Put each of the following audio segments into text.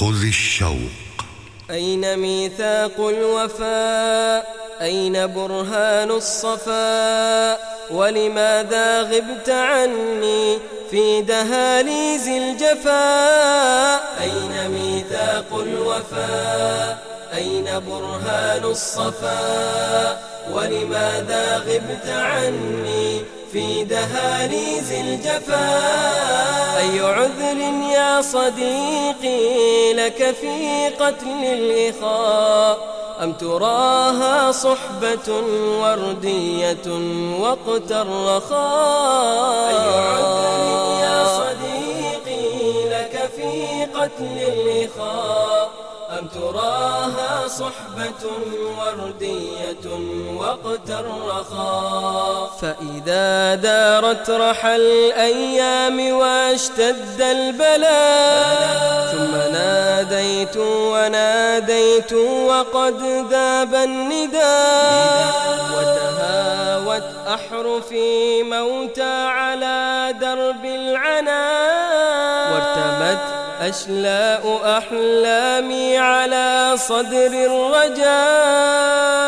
خذ الشوق. أين ميثاق الوفاء؟ أين برهان الصفاء؟ ولماذا غبت عني في دهاليز الجفاء؟ أين ميثاق الوفاء؟ أين برهان الصفاء؟ ولماذا غبت عني في دهاليز الجفاء؟ أي عذر يا صديقي لك في قتل الإخاء؟ أم تراها صحبة وردية وقت الرخاء؟ أي عذر يا صديقي لك في قتل الإخاء؟ تراها صحبة وردية وقت الرخاء فإذا دارت رحى الأيام واشتد البلاء ثم ناديت وناديت وقد ذاب النداء. وتهاوت أحرفي موتى على درب العنا وارتمت أشلاء أحلامي على صدر الرجاء.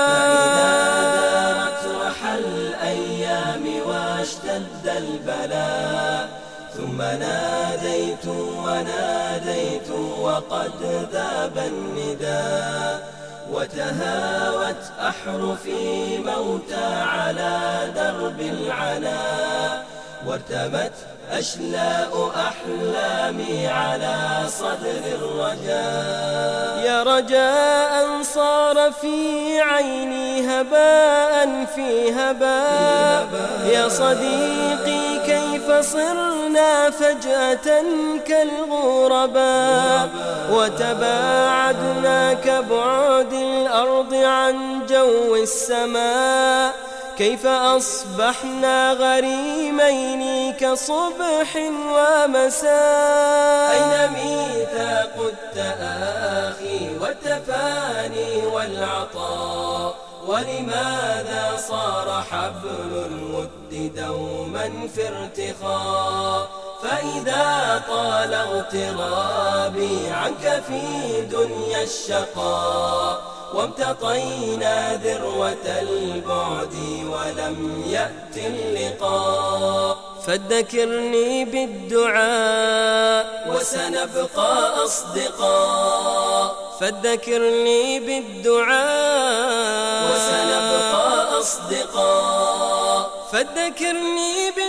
فإذا دارت رحى الأيام واشتد البلاء ثم ناديت وناديت وقد ذاب النداء وتهاوت أحرفي موتى على درب العناء وارتمت أشلاء أحلامي على صدر الرجاء. يا رجاء صار في عيني هباء في هباء. يا صديقي كيف صرنا فجأة كالغرباء. وتباعدنا كبعد الأرض عن جو السماء. كيف أصبحنا غريمين كصبح ومساء. أين ميثاق التآخي والتفاني والعطاء؟ ولماذا صار حبل الود دوما في ارتخاء؟ فإذا طال اغترابي عنك في دنيا الشقاء. وامتطينا ذروة البعد ولم يأت اللقاء. فذكرني بالدعاء وسنبقى أصدقاء. فذكرني بالدعاء وسنبقى أصدقاء. فذكرني بالدعاء